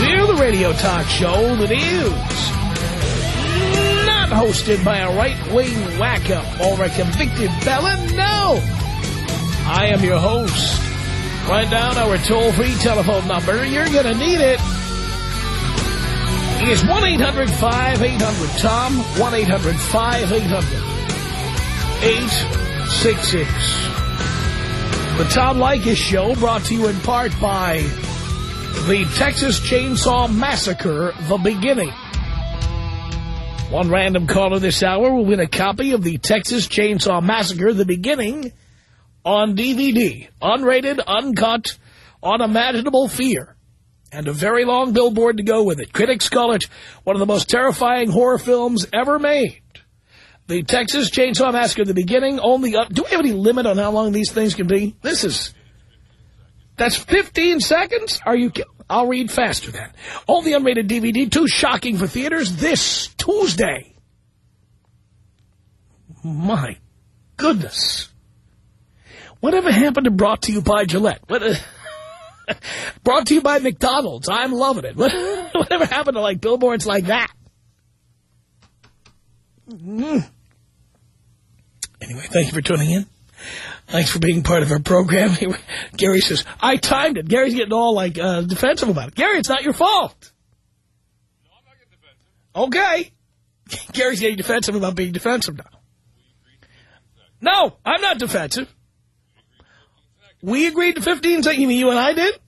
We're the radio talk show that is not hosted by a right-wing wacko or a convicted felon. No! I am your host. Write down our toll-free telephone number. You're going to need it. It's 1-800-5800-TOM. 1-800-5800-866. The Tom Leykis Show brought to you in part by the Texas Chainsaw Massacre, The Beginning. One random caller this hour will win a copy of the Texas Chainsaw Massacre, The Beginning, on DVD, unrated, uncut, unimaginable fear, and a very long billboard to go with it. Critics call it one of the most terrifying horror films ever made. The Texas Chainsaw Massacre, The Beginning, only up. Do we have any limit on how long these things can be? This is... That's 15 seconds? Are you I'll read faster then. Only unrated DVD, too shocking for theaters, this Tuesday. My goodness. Whatever happened to brought to you by Gillette? What, uh, brought to you by McDonald's. I'm loving it. What, whatever happened to like billboards like that? Mm. Anyway, thank you for tuning in. Thanks for being part of our program. Gary says, I timed it. Gary's getting all, like, uh, defensive about it. Gary, it's not your fault. No, I'm not getting defensive. Okay. Gary's getting defensive about being defensive now. No, I'm not defensive. We agreed to 15 seconds. You mean you and I did?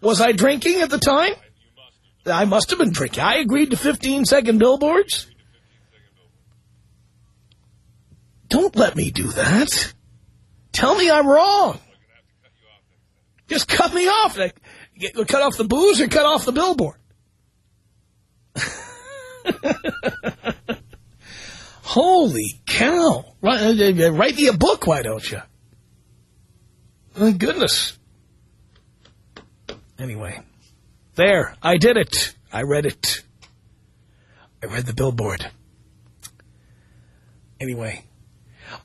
Was I drinking at the time? I must have been drinking. I agreed to 15-second billboards. Don't let me do that. Tell me I'm wrong. Just cut me off. Cut off the booze or cut off the billboard. Holy cow. Write, uh, write me a book, why don't you? My goodness. Anyway, there. I did it. I read it. I read the billboard. Anyway.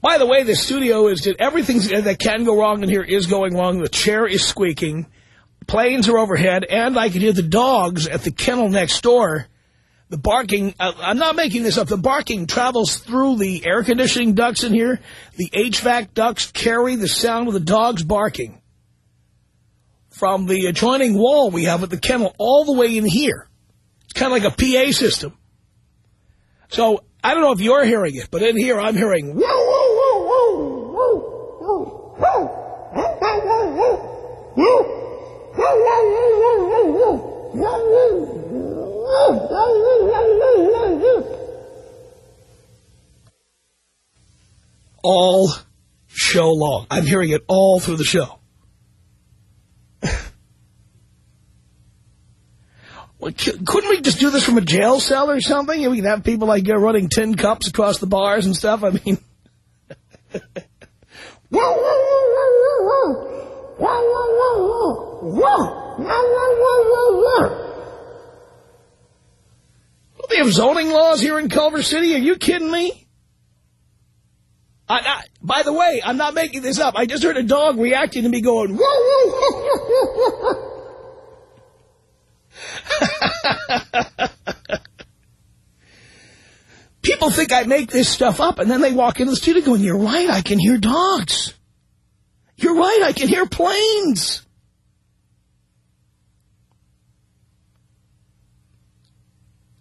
By the way, the studio is everything that can go wrong in here is going wrong. The chair is squeaking. Planes are overhead. And I can hear the dogs at the kennel next door. The barking, uh, I'm not making this up. The barking travels through the air conditioning ducts in here. The HVAC ducts carry the sound of the dogs barking from the adjoining wall we have at the kennel all the way in here. It's kind of like a PA system. So I don't know if you're hearing it, but in here I'm hearing all show long. I'm hearing it all through the show. couldn't we just do this from a jail cell or something? We can have people like you running tin cups across the bars and stuff. I mean... They have zoning laws here in Culver City. Are you kidding me? I, I, by the way, I'm not making this up. I just heard a dog reacting to me going, People think I make this stuff up, and then they walk into the studio going, you're right, I can hear dogs. You're right, I can hear planes.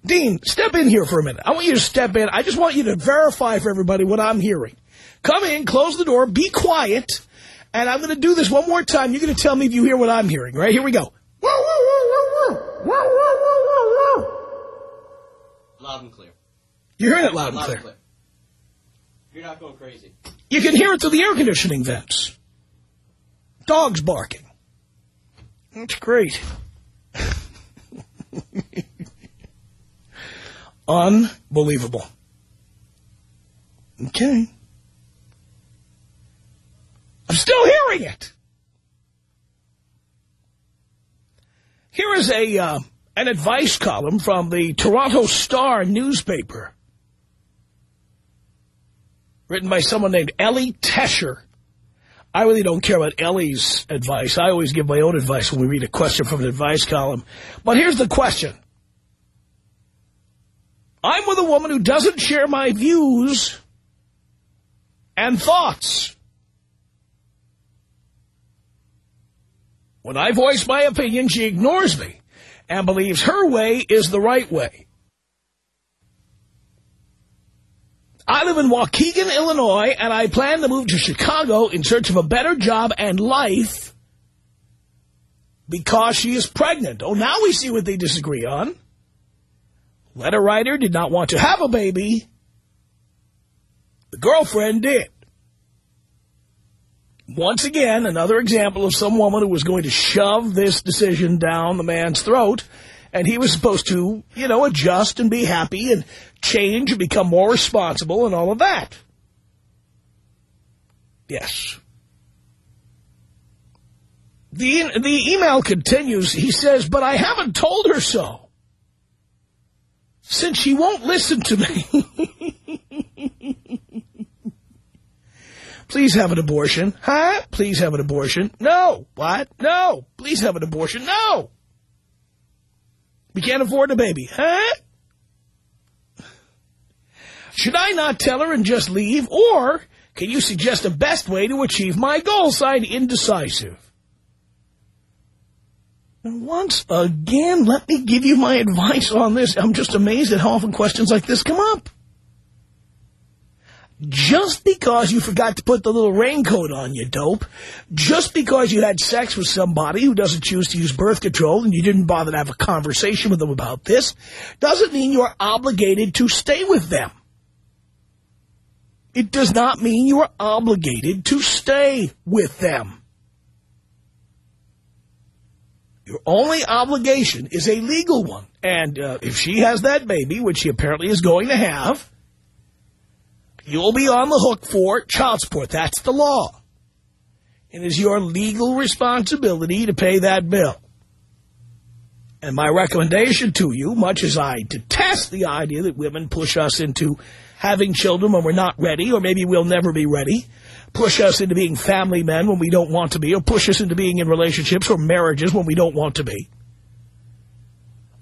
Dean, step in here for a minute. I want you to step in. I just want you to verify for everybody what I'm hearing. Come in, close the door, be quiet, and I'm going to do this one more time. You're going to tell me if you hear what I'm hearing, right? Here we go. Loud and clear. You're hearing it loud, loud and, clear. and clear. You're not going crazy. You can hear it through the air conditioning vents. Dogs barking. That's great. Unbelievable. Okay. I'm still hearing it. Here is a uh, an advice column from the Toronto Star newspaper written by someone named Ellie Tesher. I really don't care about Ellie's advice. I always give my own advice when we read a question from an advice column. But here's the question. I'm with a woman who doesn't share my views and thoughts. When I voice my opinion, she ignores me and believes her way is the right way. I live in Waukegan, Illinois, and I plan to move to Chicago in search of a better job and life because she is pregnant. Oh, now we see what they disagree on. Letter writer did not want to have a baby. The girlfriend did. Once again, another example of some woman who was going to shove this decision down the man's throat, and he was supposed to, you know, adjust and be happy and change and become more responsible and all of that. Yes. The, the email continues. He says, but I haven't told her so. Since she won't listen to me. Please have an abortion. Huh? Please have an abortion. No. What? No. Please have an abortion. No. We can't afford a baby. Huh? Should I not tell her and just leave? Or can you suggest a best way to achieve my goal? Signed, indecisive. And once again, let me give you my advice on this. I'm just amazed at how often questions like this come up. Just because you forgot to put the little raincoat on, you dope, just because you had sex with somebody who doesn't choose to use birth control and you didn't bother to have a conversation with them about this, doesn't mean you're obligated to stay with them. It does not mean you are obligated to stay with them. Your only obligation is a legal one. And uh, if she has that baby, which she apparently is going to have, You'll be on the hook for child support. That's the law. It is your legal responsibility to pay that bill. And my recommendation to you, much as I detest the idea that women push us into having children when we're not ready, or maybe we'll never be ready, push us into being family men when we don't want to be, or push us into being in relationships or marriages when we don't want to be.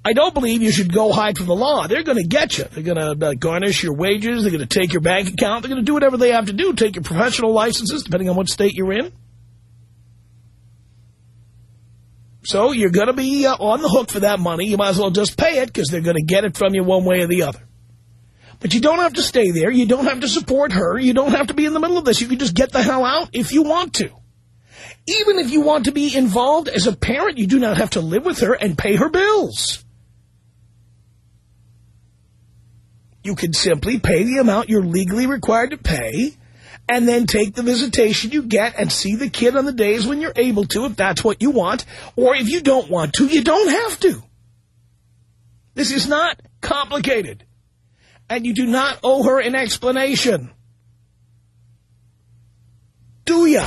I don't believe you should go hide from the law. They're going to get you. They're going to uh, garnish your wages. They're going to take your bank account. They're going to do whatever they have to do, take your professional licenses, depending on what state you're in. So you're going to be uh, on the hook for that money. You might as well just pay it because they're going to get it from you one way or the other. But you don't have to stay there. You don't have to support her. You don't have to be in the middle of this. You can just get the hell out if you want to. Even if you want to be involved as a parent, you do not have to live with her and pay her bills. You can simply pay the amount you're legally required to pay and then take the visitation you get and see the kid on the days when you're able to, if that's what you want. Or if you don't want to, you don't have to. This is not complicated. And you do not owe her an explanation. Do ya?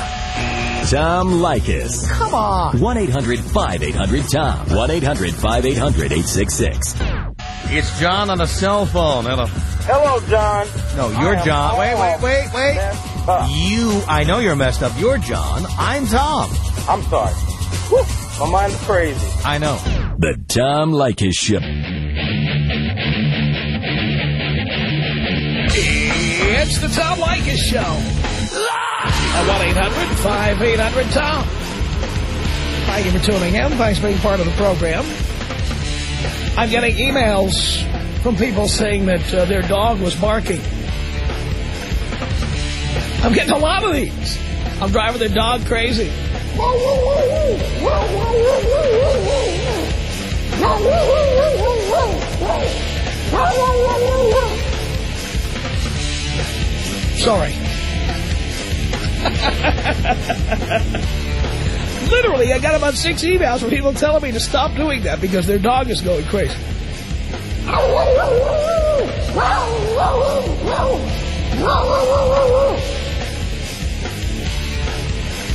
Tom Leykis. Come on. 1-800-5800-TOM. 1-800-5800-866. It's John on a cell phone. Hello. Hello, John. No, you're John. Wait, wait, wait, wait. You, I know you're messed up. You're John. I'm Tom. I'm sorry. Whew, my mind's crazy. I know. The Tom Leykis Show. It's the Tom Leykis Show. At 1-800-5800-TOM. Thank you for tuning in. Thanks for being part of the program. I'm getting emails from people saying that uh, their dog was barking. I'm getting a lot of these. I'm driving their dog crazy. Sorry. Literally, I got about six emails from people telling me to stop doing that because their dog is going crazy.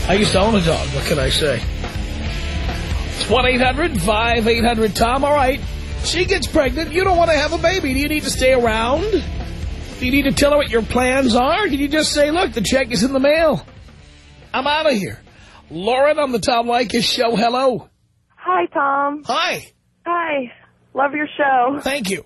I used to own a dog. What can I say? It's 1-800-5800-TOM. All right. She gets pregnant. You don't want to have a baby. Do you need to stay around? Do you need to tell her what your plans are? Can you just say, look, the check is in the mail. I'm out of here. Lauren on the Tom Leykis show. Hello. Hi, Tom. Hi. Hi. Love your show. Thank you.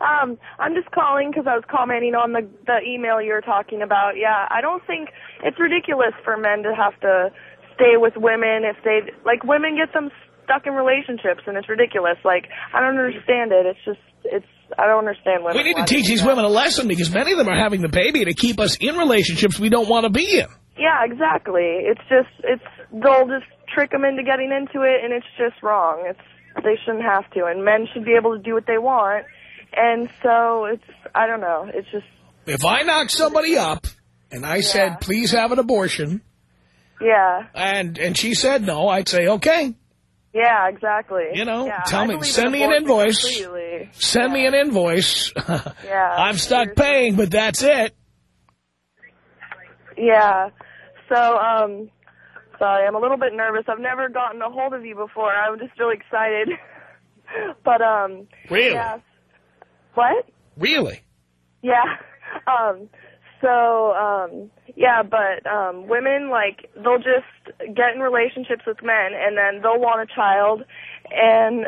Um, I'm just calling because I was commenting on the the email you were talking about. Yeah, I don't think it's ridiculous for men to have to stay with women if they like women get them stuck in relationships and it's ridiculous. Like I don't understand it. It's just it's I don't understand women. We need to teach these women a lesson because many of them are having the baby to keep us in relationships we don't want to be in. Yeah, exactly. It's just it's they'll just trick them into getting into it and it's just wrong. It's they shouldn't have to and men should be able to do what they want. And so it's I don't know. It's just If I knock somebody up and I said, please have an abortion, yeah. and and she said no, I'd say, okay, Yeah, exactly. You know, yeah, tell I me- send me an invoice. completely. send me an invoice. Yeah. I'm stuck paying, but that's it. Yeah. So, um, sorry, I'm a little bit nervous. I've never gotten a hold of you before. I'm just really excited. but, um, Really? yeah. What? Really? Yeah. Um, so, um, yeah, but, um, women, like, they'll just get in relationships with men and then they'll want a child and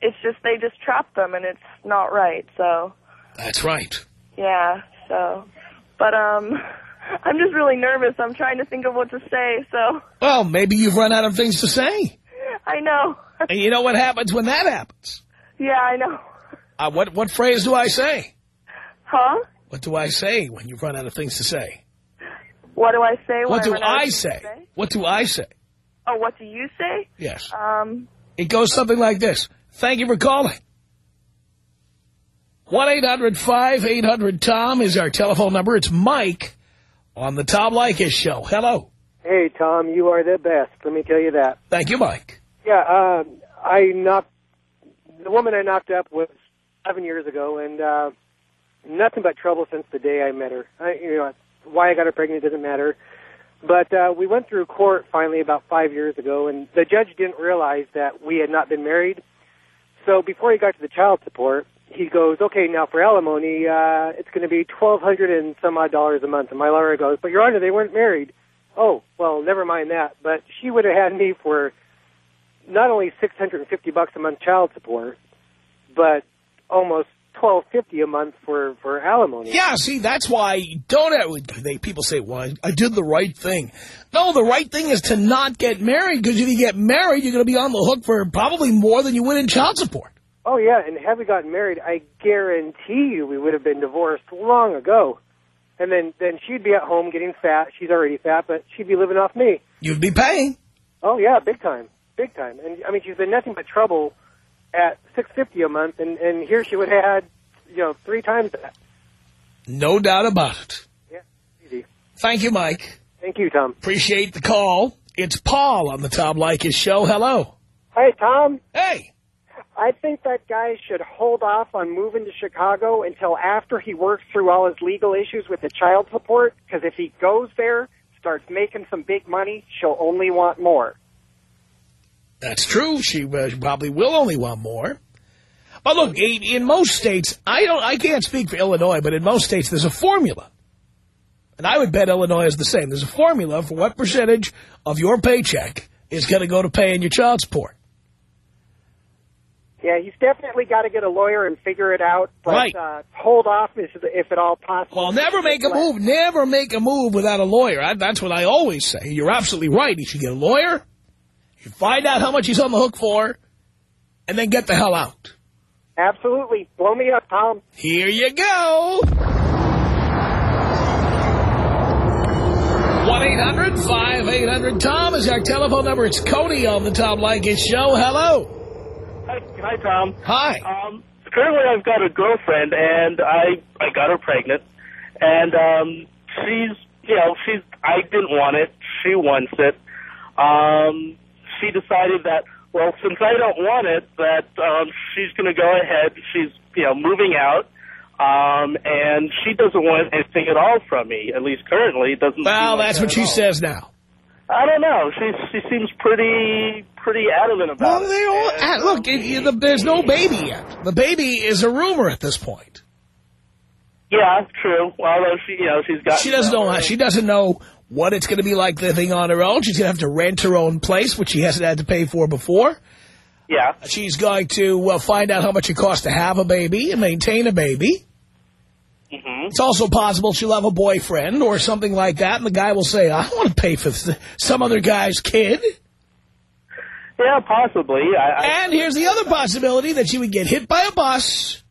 it's just, they just trap them and it's not right. So, That's right. Yeah, so, but, um, I'm just really nervous. I'm trying to think of what to say, so, Well, maybe you've run out of things to say. I know. And you know what happens when that happens? yeah, I know. Uh, what what phrase do I say? Huh? What do I say when you've run out of things to say? What do I say? when What do run out of I to say? What do I say? Oh, what do you say? Yes. Um, It goes something like this. Thank you for calling. 1-800-5800-TOM is our telephone number. It's Mike on the Tom Leykis show. Hello. Hey, Tom, you are the best. Let me tell you that. Thank you, Mike. Yeah, uh, I knocked the woman I knocked up was seven years ago, and uh, nothing but trouble since the day I met her. I, you know, why I got her pregnant doesn't matter. But uh, we went through court finally about five years ago, and the judge didn't realize that we had not been married. So before he got to the child support, he goes, "Okay, now for alimony, uh, it's going to be twelve hundred and some odd dollars a month." And my lawyer goes, "But Your Honor, they weren't married." Oh, well, never mind that. But she would have had me for not only six hundred and fifty bucks a month child support, but almost twelve fifty a month for for alimony. Yeah, see, that's why don't they people say, "Well, I, I did the right thing." No, the right thing is to not get married because if you get married, you're going to be on the hook for probably more than you would in child support. Oh yeah, and had we gotten married, I guarantee you we would have been divorced long ago. And then then she'd be at home getting fat. She's already fat, but she'd be living off me. You'd be paying. Oh yeah, big time, big time. And I mean, she's been nothing but trouble at six fifty a month, and and here she would have had, you know, three times that. No doubt about it. Yeah, easy. Thank you, Mike. Thank you, Tom. Appreciate the call. It's Paul on the Tom Leykis show. Hello. Hey, Tom. Hey. I think that guy should hold off on moving to Chicago until after he works through all his legal issues with the child support. Because if he goes there, starts making some big money, she'll only want more. That's true. She uh, probably will only want more. But look, in, most states, I don't, I can't speak for Illinois, but in most states, there's a formula. And I would bet Illinois is the same. There's a formula for what percentage of your paycheck is going to go to paying your child support. Yeah, he's definitely got to get a lawyer and figure it out. But Right. uh, hold off if, if at all possible. Well, never make a move. Never make a move without a lawyer. I, that's what I always say. You're absolutely right. You should get a lawyer. You find out how much he's on the hook for, and then get the hell out. Absolutely. Blow me up, Tom. Here you go. 1-800-5800-TOM is our telephone number. It's Cody on the Tom Leykis show. Hello. Hi, hi, Tom. Hi. Um, currently, I've got a girlfriend, and I I got her pregnant, and um, she's you know she's I didn't want it. She wants it. Um, she decided that, well, since I don't want it, that um, she's going to go ahead. She's, you know, moving out. Um, and she doesn't want anything at all from me, at least currently. Doesn't. Well, that's what she all. says now. I don't know. She she seems pretty pretty adamant about Well, they all, And, look, it, the, there's no baby yet. The baby is a rumor at this point. Yeah, true. Although she, you know, she's got. She doesn't know how, she doesn't know what it's going to be like living on her own. She's going to have to rent her own place, which she hasn't had to pay for before. Yeah. She's going to uh, find out how much it costs to have a baby and maintain a baby. hmm It's also possible she'll have a boyfriend or something like that, and the guy will say, I don't want to pay for th some other guy's kid. Yeah, possibly. I, I, And here's the other possibility, that she would get hit by a bus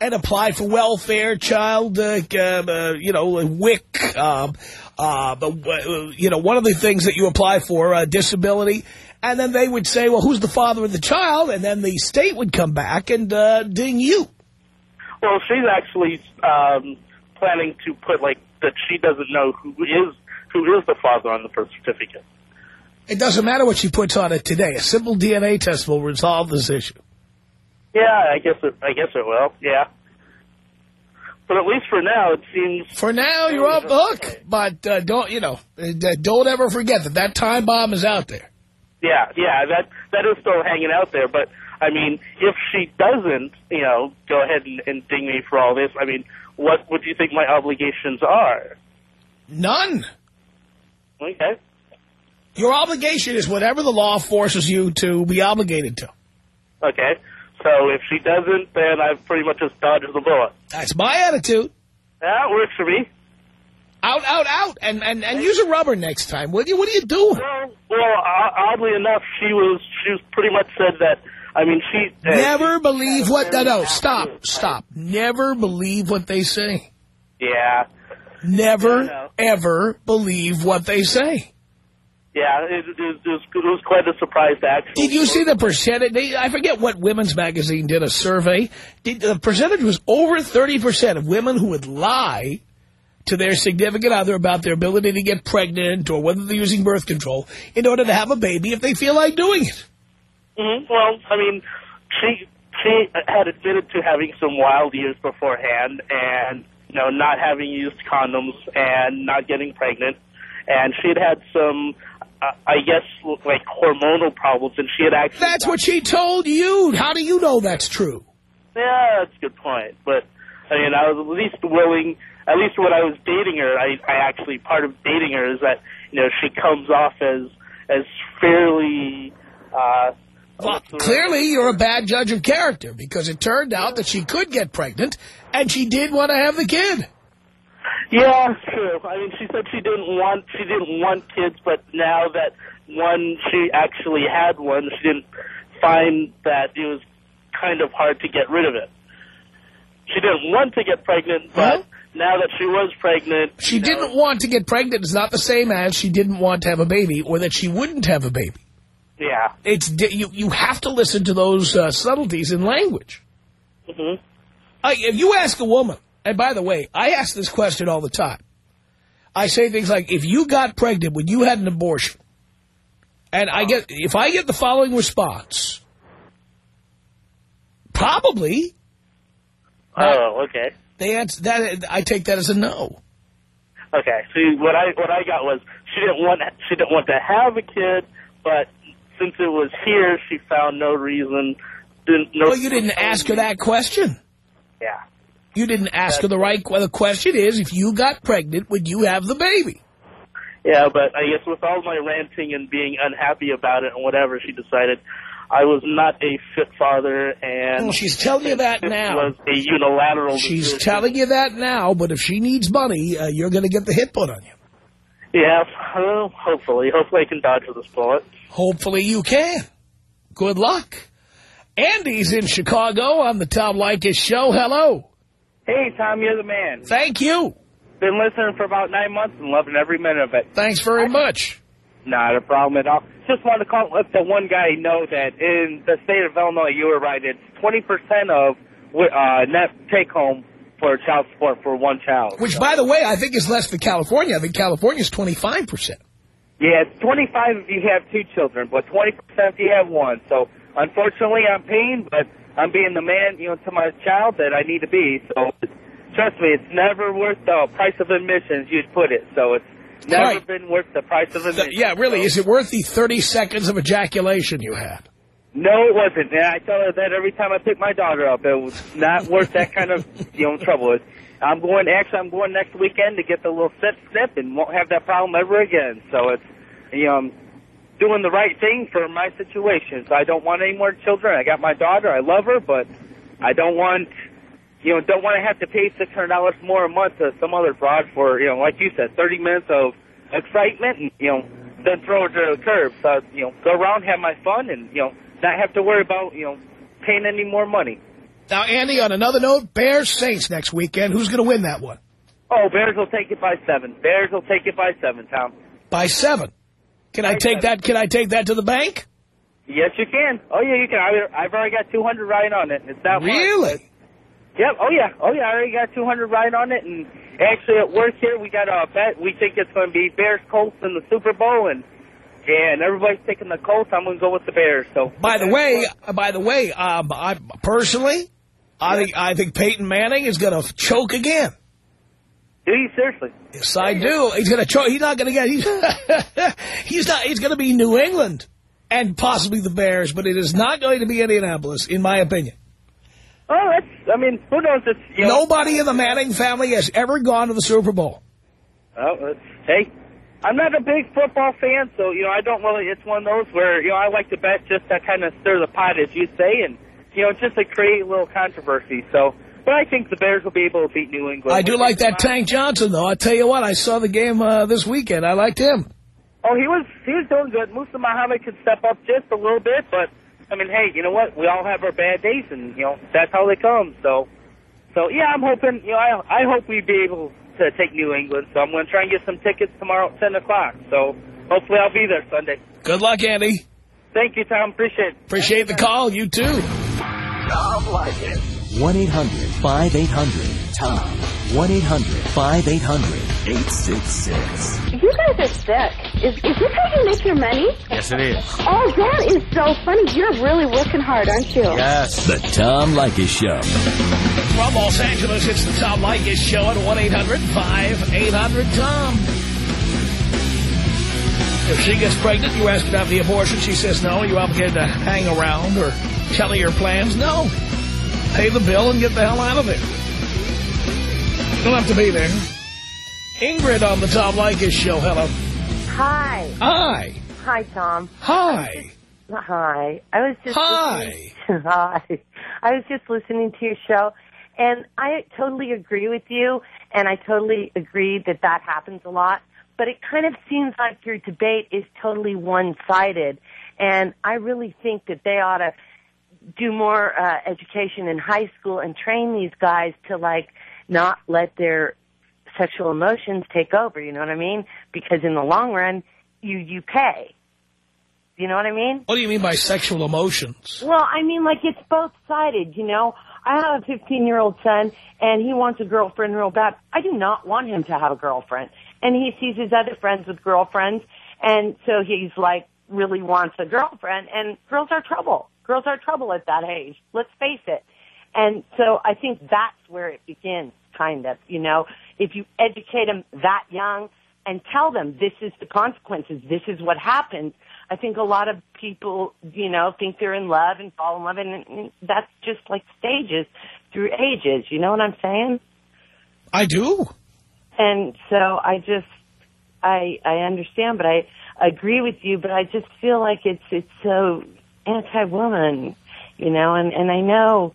and apply for welfare, child, uh, uh, you know, WIC, uh, uh, uh, you know, one of the things that you apply for, uh, disability. And then they would say, well, who's the father of the child? And then the state would come back and uh, ding you. well, she's actually um, planning to put like that. She doesn't know who is who is the father on the birth certificate. It doesn't matter what she puts on it today. A simple DNA test will resolve this issue. Yeah, I guess it. I guess it will. Yeah. But at least for now, it seems. For now, you're off the hook. But uh, don't, you know, uh, don't ever forget that that time bomb is out there. Yeah, yeah, that that is still hanging out there. But I mean, if she doesn't, you know, go ahead and, and ding me for all this, I mean, what would you think my obligations are? None. Okay. Your obligation is whatever the law forces you to be obligated to. Okay. So if she doesn't, then I've pretty much just dodged the bullet. That's my attitude. That works for me. Out, out, out. And, and, and use a rubber next time, will you? What are you doing? Well, well, oddly enough, she was she was pretty much said that. I mean, she uh, Never believe what... No, no, stop, stop. Never believe what they say. Yeah, Never, ever believe what they say. Yeah. It, it, was, it was it was quite a surprise actually. Did you see the percentage? They, I forget what women's magazine did a survey. Did, the percentage was over 30% of women who would lie to their significant other about their ability to get pregnant or whether they're using birth control in order to have a baby if they feel like doing it. hmm Well, I mean, she she had admitted to having some wild years beforehand, and you know, not having used condoms and not getting pregnant, and she had had some. Uh, I guess like hormonal problems, and she had actually. That's what she told you. How do you know that's true? Yeah, that's a good point. But I mean, I was at least willing. At least when I was dating her, I, I actually part of dating her is that you know she comes off as as fairly. Uh, Well, what's the word? clearly you're a bad judge of character because it turned out that she could get pregnant and she did want to have the kid. Yeah, true. I mean, she said she didn't want she didn't want kids, but now that one she actually had one, she didn't find that it was kind of hard to get rid of it. She didn't want to get pregnant, but Huh? now that she was pregnant, She you know, didn't want to get pregnant is not the same as she didn't want to have a baby or that she wouldn't have a baby. Yeah. It's you. You have to listen to those uh, subtleties in language. hmm Uh, if you ask a woman, and by the way, I ask this question all the time. I say things like, "If you got pregnant when you had an abortion," and I get if I get the following response, probably Oh, uh, okay. they answer that. I take that as a no. Okay. See, what I what I got was she didn't want she didn't want to have a kid, but since it was here, she found no reason. Didn't no. Well, you didn't ask her that question. Yeah. You didn't ask her the right. Well, the question is, if you got pregnant, would you have the baby? Yeah, but I guess with all my ranting and being unhappy about it and whatever, she decided I was not a fit father, and Well, she's telling you that now. was a unilateral. She's decision. telling you that now, but if she needs money, uh, you're going to get the hit put on you. Yeah, well, hopefully, hopefully I can dodge this bullet. Hopefully you can. Good luck. Andy's in Chicago on the Tom Leykis show. Hello. Hey, Tom, you're the man. Thank you. Been listening for about nine months and loving every minute of it. Thanks very much. Not a problem at all. Just wanted to call let the one guy know that in the state of Illinois, you were right. It's 20% of uh, net take home for child support for one child. Which, by the way, I think is less than California. I think California's 25%. Yeah, it's 25 if you have two children, but 20% if you have one. So unfortunately, I'm paying, but I'm being the man, you know, to my child that I need to be. So trust me, it's never worth the price of admissions you'd put it. So it's never Right. been worth the price of admissions. Yeah, really, So- is it worth the 30 seconds of ejaculation you had? No, it wasn't. And I tell her that every time I pick my daughter up. It was not worth that kind of, you know, trouble. I'm going, actually, I'm going next weekend to get the little snip snip and won't have that problem ever again. So it's, you know, doing the right thing for my situation. So I don't want any more children. I got my daughter. I love her, but I don't want, you know, don't want to have to pay $600 more a month to some other fraud for, you know, like you said, 30 minutes of excitement and, you know, then throw it to the curb. So, you know, go around, have my fun, and, you know, not have to worry about, you know, paying any more money. Now, Andy, on another note, Bears Saints next weekend. Who's going to win that one? Oh, Bears will take it by seven. Bears will take it by seven, Tom. By seven. Can I take that? Can I take that to the bank? Yes, you can. Oh, yeah, you can. I, I've already got 200 right on it. It's that much. Really? Yep. Oh, yeah. Oh, yeah. I already got 200 right on it. And actually, at work here, we got a bet. We think it's going to be Bears Colts in the Super Bowl, and yeah, and everybody's taking the Colts. I'm going to go with the Bears. So. By the way, uh, by the way, um, I personally, I think I think Peyton Manning is going to choke again. Do you seriously? Yes, I do. He's going to. He's not going to get. He's, he's not. He's going to be New England and possibly the Bears, but it is not going to be Indianapolis, in my opinion. Oh, that's. I mean, who knows? It's you know. Nobody in the Manning family has ever gone to the Super Bowl. Oh, it's, hey, I'm not a big football fan, so you know I don't really. It's one of those where you know I like to bet just to kind of stir the pot, as you say, and you know just to create a little controversy. So, but I think the Bears will be able to beat New England. I do like that Tank Johnson, though. I tell you what, I saw the game uh, this weekend. I liked him. Oh, he was he was doing good. Muhsin Muhammad could step up just a little bit, but I mean, hey, you know what? We all have our bad days, and you know that's how they come. So, so yeah, I'm hoping. You know, I I hope we be able to take New England. So I'm going to try and get some tickets tomorrow at ten o'clock. So hopefully I'll be there Sunday. Good luck, Andy. Thank you, Tom. Appreciate it. Appreciate the call. You too. Tom Leykis. 1-800-5800-TOM. 1-800-5800-866. You guys are sick. Is, is this how you make your money? Yes, it is. Oh, that is so funny. You're really working hard, aren't you? Yes. The Tom Leykis Show. From Los Angeles, it's the Tom Leykis Show at 1-800-5800-TOM. If she gets pregnant, you ask her to have the abortion. She says no. You obligated to hang around or tell her your plans? No. Pay the bill and get the hell out of there. You don't have to be there. Ingrid on the Tom Leykis Show. Hello. Hi. Hi. Hi, Tom. Hi. Hi. I was just Hi. Hi. I was just listening to your show, and I totally agree with you, and I totally agree that that happens a lot. But it kind of seems like your debate is totally one-sided, and I really think that they ought to do more uh, education in high school and train these guys to like not let their sexual emotions take over. You know what I mean? Because in the long run, you you pay. You know what I mean? What do you mean by sexual emotions? Well, I mean, like it's both sided, you know. I have a 15 year old son and he wants a girlfriend real bad. I do not want him to have a girlfriend. And he sees his other friends with girlfriends and so he's like really wants a girlfriend and girls are trouble. Girls are trouble at that age. Let's face it. And so I think that's where it begins, kind of, you know. If you educate them that young and tell them this is the consequences, this is what happens, I think a lot of people, you know, think they're in love and fall in love, and, and that's just like stages through ages. You know what I'm saying? I do. And so I just, I I understand, but I agree with you, but I just feel like it's it's so anti-woman, you know, and and I know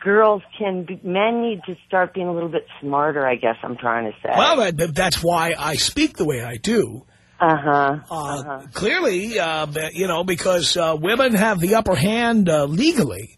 girls can be, men need to start being a little bit smarter. I guess I'm trying to say. Well, that, that's why I speak the way I do. Uh-huh. uh-huh Clearly, uh, you know, because uh, women have the upper hand uh, legally.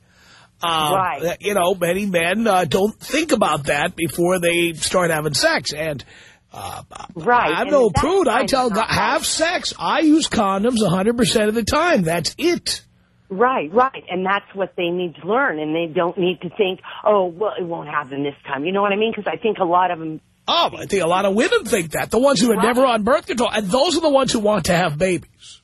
Uh, Right. You know, many men uh, don't think about that before they start having sex. And uh, Right. I'm and no prude. I tell guys, have sex. I use condoms 100% of the time. That's it. Right, right. And that's what they need to learn. And they don't need to think, oh, well, it won't happen this time. You know what I mean? Because I think a lot of them Oh, I think a lot of women think that. The ones who are Right. never on birth control. And those are the ones who want to have babies.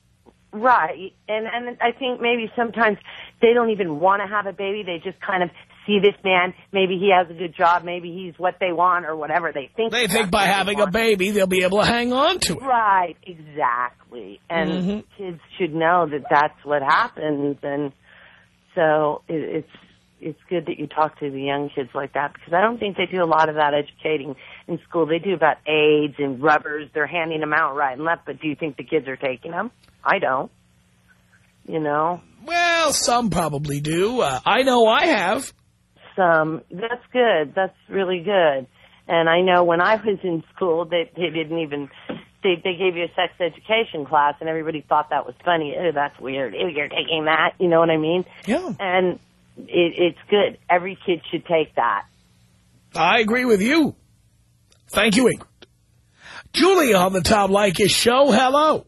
Right. And and I think maybe sometimes they don't even want to have a baby. They just kind of see this man. Maybe he has a good job. Maybe he's what they want or whatever they think. They think by having a baby, they'll be able to hang on to it. Right. Exactly. And Mhm. kids should know that that's what happens. And so it, it's it's good that you talk to the young kids like that because I don't think they do a lot of that educating in school. They do about AIDS and rubbers. They're handing them out right and left. But do you think the kids are taking them? I don't. You know. Well, some probably do. Uh, I know I have. some. That's good. That's really good. And I know when I was in school, they they didn't even they they gave you a sex education class, and everybody thought that was funny. Oh, that's weird. Oh, you're taking that. You know what I mean? Yeah. And it, it's good. Every kid should take that. I agree with you. Thank you, Ingrid. Julie on the Tom Leykis show. Hello.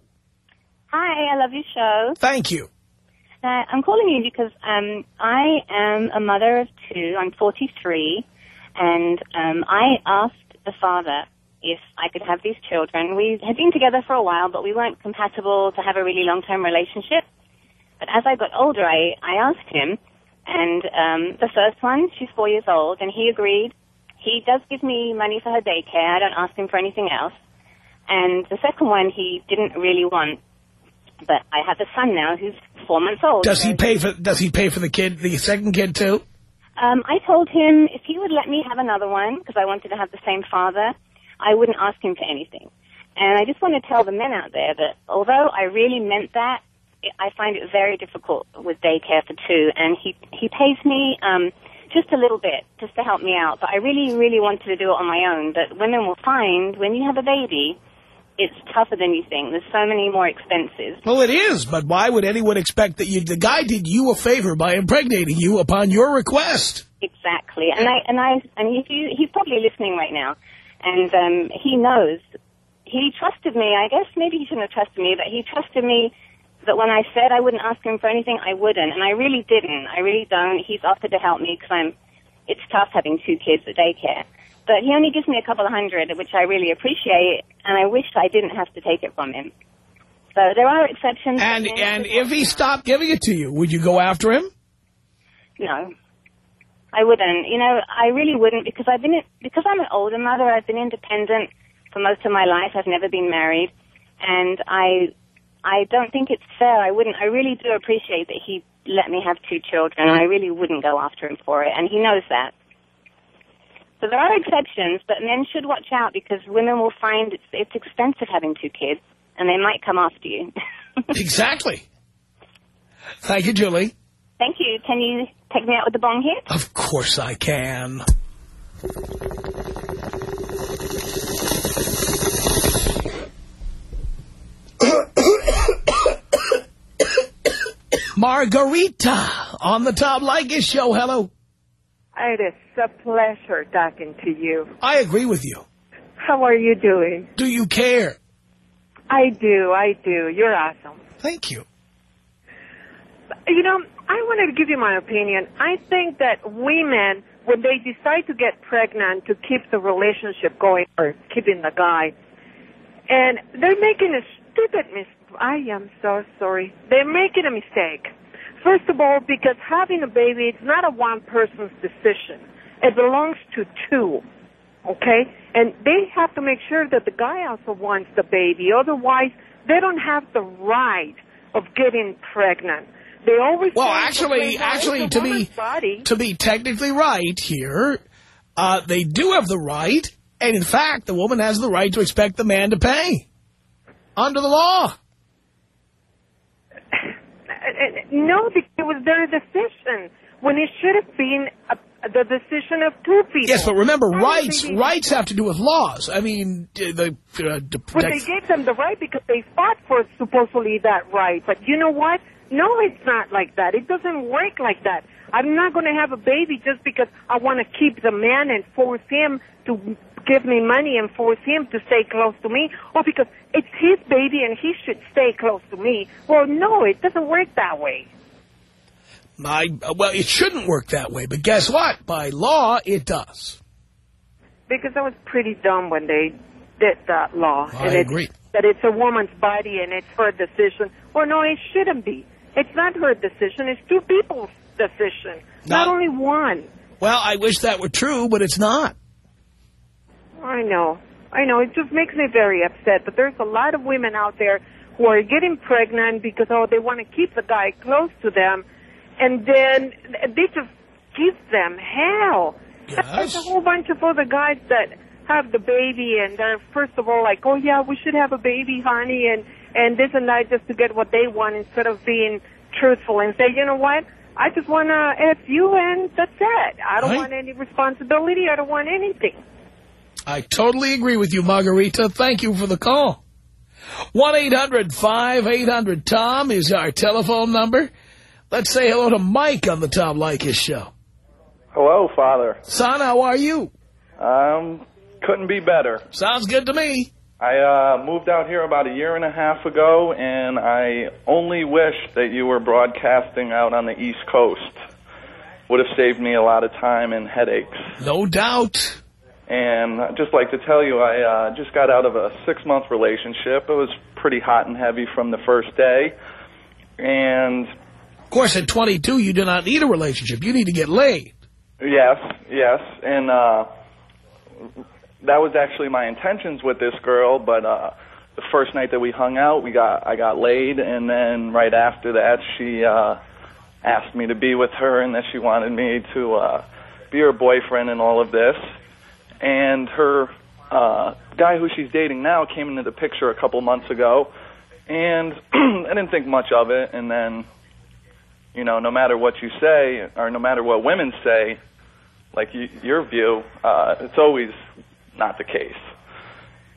Hi, I love your show. Thank you. Uh, I'm calling you because um, I am a mother of two. I'm 43, and um, I asked the father if I could have these children. We had been together for a while, but we weren't compatible to have a really long-term relationship. But as I got older, I, I asked him, and um, the first one, she's four years old, and he agreed. He does give me money for her daycare. I don't ask him for anything else. And the second one, he didn't really want. But I have a son now who's four months old. Does he pay for Does he pay for the kid, the second kid too? Um, I told him if he would let me have another one, because I wanted to have the same father, I wouldn't ask him for anything. And I just want to tell the men out there that although I really meant that, I find it very difficult with daycare for two. And he he pays me um, just a little bit just to help me out. But I really, really wanted to do it on my own. But women will find when you have a baby, it's tougher than you think. There's so many more expenses. Well, it is, but why would anyone expect that you? The guy did you a favor by impregnating you upon your request. Exactly, and I and I and he he- he's probably listening right now, and um, he knows. He trusted me. I guess maybe he shouldn't have trusted me, but he trusted me that when I said I wouldn't ask him for anything, I wouldn't, and I really didn't. I really don't. He's offered to help me because I'm. It's tough having two kids at daycare, but he only gives me a couple of hundred, which I really appreciate, and I wish I didn't have to take it from him. So there are exceptions. And and if he stopped giving it to you, would you go after him? No, I wouldn't. You know, I really wouldn't because I've been because I'm an older mother. I've been independent for most of my life. I've never been married, and I I don't think it's fair. I wouldn't. I really do appreciate that he let me have two children, and I really wouldn't go after him for it, and he knows that. So there are exceptions, but men should watch out because women will find it's it's expensive having two kids, and they might come after you. exactly. Thank you, Julie. Thank you. Can you take me out with the bong hit? Of course I can. Margarita on the Tom Leykis show. Hello. It is a pleasure talking to you. I agree with you. How are you doing? Do you care? I do, I do. You're awesome. Thank you. You know, I wanted to give you my opinion. I think that women, when they decide to get pregnant to keep the relationship going or keeping the guy, and they're making a stupid mistake. I am so sorry. They're making a mistake. First of all, because having a baby, it's not a one person's decision. It belongs to two. Okay? And they have to make sure that the guy also wants the baby. Otherwise, they don't have the right of getting pregnant. They always Well, actually, actually, to be body. to be technically right here, uh, they do have the right, and in fact, the woman has the right to expect the man to pay under the law. Uh, No, because it was their decision when it should have been a, the decision of two people. Yes, but remember, don't rights rights have to do with laws. I mean, the uh, to But they gave them the right because they fought for supposedly that right. But you know what? No, it's not like that. It doesn't work like that. I'm not going to have a baby just because I want to keep the man and force him to give me money and force him to stay close to me, or because it's his baby and he should stay close to me. Well, no, it doesn't work that way. I, uh, well, it shouldn't work that way, but guess what? By law, it does. because I was pretty dumb when they did that law. I and it's, agree. That it's a woman's body and it's her decision. Or no, it shouldn't be. It's not her decision. It's two people's decision, not No. only one. Well, I wish that were true, but it's not. I know. I know. It just makes me very upset. But there's a lot of women out there who are getting pregnant because, oh, they want to keep the guy close to them. And then they just give them hell. Yes. There's a whole bunch of other guys that have the baby and they're first of all like, oh, yeah, we should have a baby, honey, and, and this and that just to get what they want instead of being truthful and say, you know what? I just want to F you and that's it. I don't Right. want any responsibility. I don't want anything. I totally agree with you, Margarita. Thank you for the call. 1-800-5800-TOM is our telephone number. Let's say hello to Mike on the Tom Leykis show. Hello, Father. Son, how are you? Um, couldn't be better. Sounds good to me. I uh, moved out here about a year and a half ago, and I only wish that you were broadcasting out on the East Coast. Would have saved me a lot of time and headaches. No doubt. And I'd just like to tell you, I uh, just got out of a six-month relationship. It was pretty hot and heavy from the first day. And Of course, at 22, you do not need a relationship. You need to get laid. Yes, yes, and uh, that was actually my intentions with this girl. But uh, the first night that we hung out, we got I got laid, and then right after that, she uh, asked me to be with her, and that she wanted me to uh, be her boyfriend and all of this. And her uh, guy who she's dating now came into the picture a couple months ago, and I didn't think much of it. And then you know, no matter what you say or no matter what women say, like your view, uh, it's always not the case.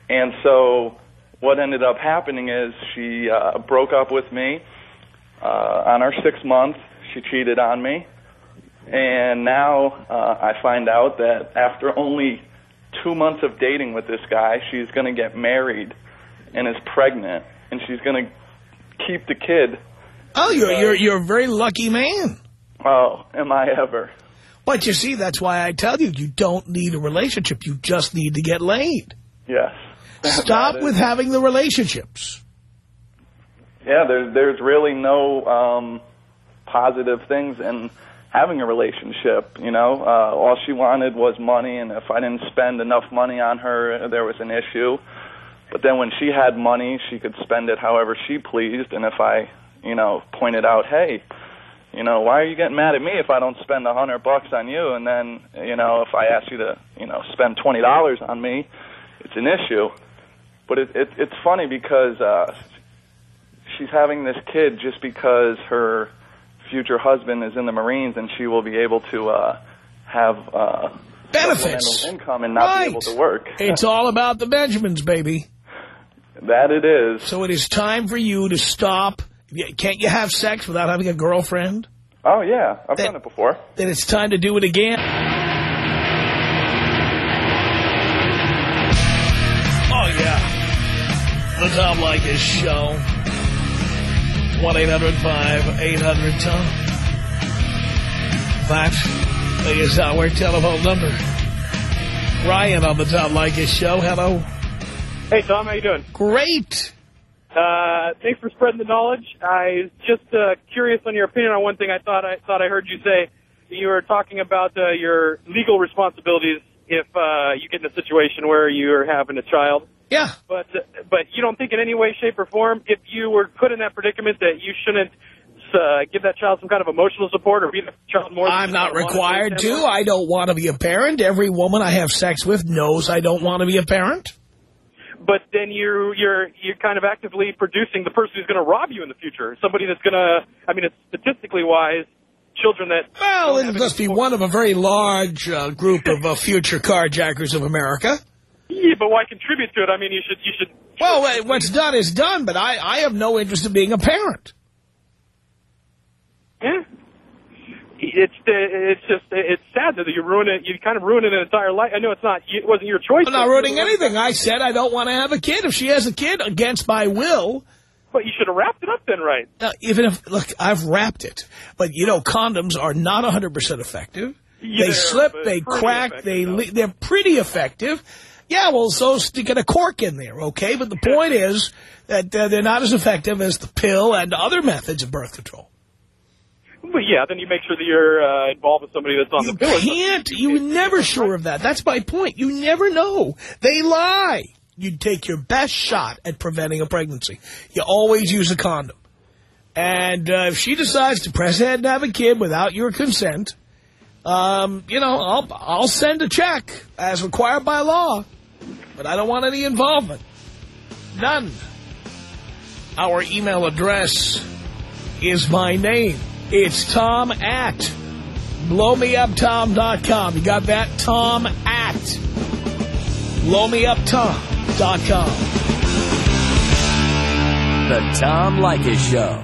And so what ended up happening is she uh, broke up with me uh, on our sixth month. She cheated on me. And now uh, I find out that after only two months of dating with this guy, she's going to get married and is pregnant. And she's going to keep the kid Oh, you're, you're, you're a very lucky man. Oh, am I ever? But you see, that's why I tell you, you don't need a relationship. You just need to get laid. Yes. Stop with having the relationships. Yeah, there's there's really no um, positive things in having a relationship. You know, uh, all she wanted was money, and if I didn't spend enough money on her, there was an issue. But then when she had money, she could spend it however she pleased, and if I, you know, pointed out, hey, you know, why are you getting mad at me if I don't spend a hundred bucks on you? And then, you know, if I ask you to, you know, spend twenty dollars on me, it's an issue. But it, it, it's funny because uh, she's having this kid just because her future husband is in the Marines and she will be able to uh, have uh, Benefits. supplemental income and not Right. be able to work. It's all about the Benjamins, baby. That it is. So it is time for you to stop. Can't you have sex without having a girlfriend? Oh yeah, I've done it before. Then it's time to do it again. Oh, yeah. The Tom Leykis Show. 1-800-5800-TOM. That is our telephone number. Ryan on the Tom Leykis Show. Hello. Hey, Tom, how you doing? Great. Uh, thanks for spreading the knowledge. I was just uh, curious on your opinion on one thing. I thought I thought I heard you say you were talking about uh, your legal responsibilities if uh, you get in a situation where you're having a child. Yeah. But but you don't think in any way, shape, or form if you were put in that predicament that you shouldn't uh, give that child some kind of emotional support or be the child more. I'm not required to. I don't want to be a parent. Every woman I have sex with knows I don't want to be a parent. but then you you're you're kind of actively producing the person who's going to rob you in the future. Somebody that's going to, I mean, it's statistically wise, children that. Well, it must be one of a very large uh, group of uh, future carjackers of America. Yeah, but why contribute to it? I mean, you should you should. Well, what's done is done, but I, I have no interest in being a parent. Yeah. It's uh, it's just it's sad that you ruin it. You kind of ruin an entire life. I know it's not. It wasn't your choice. I'm not ruining anything. I said I don't want to have a kid. If she has a kid against my will. But you should have wrapped it up then, right? Uh, even if, look, I've wrapped it. But, you know, condoms are not 100% effective. they slip, they crack, they le- they're pretty effective. Yeah, well, so sticking a cork in there, okay? But the point is that uh, they're not as effective as the pill and other methods of birth control. But yeah, then you make sure that you're uh, involved with somebody that's on You the pill. can't. You're never sure of that. That's my point. You never know. They lie. You take your best shot at preventing a pregnancy. You always use a condom. And uh, if she decides to press ahead and have a kid without your consent, um, you know, I'll, I'll send a check as required by law. But I don't want any involvement. None. Our email address is my name. It's Tom at blowmeuptom.com. You got that? Tom at blowmeuptom.com. The Tom Leykis Show.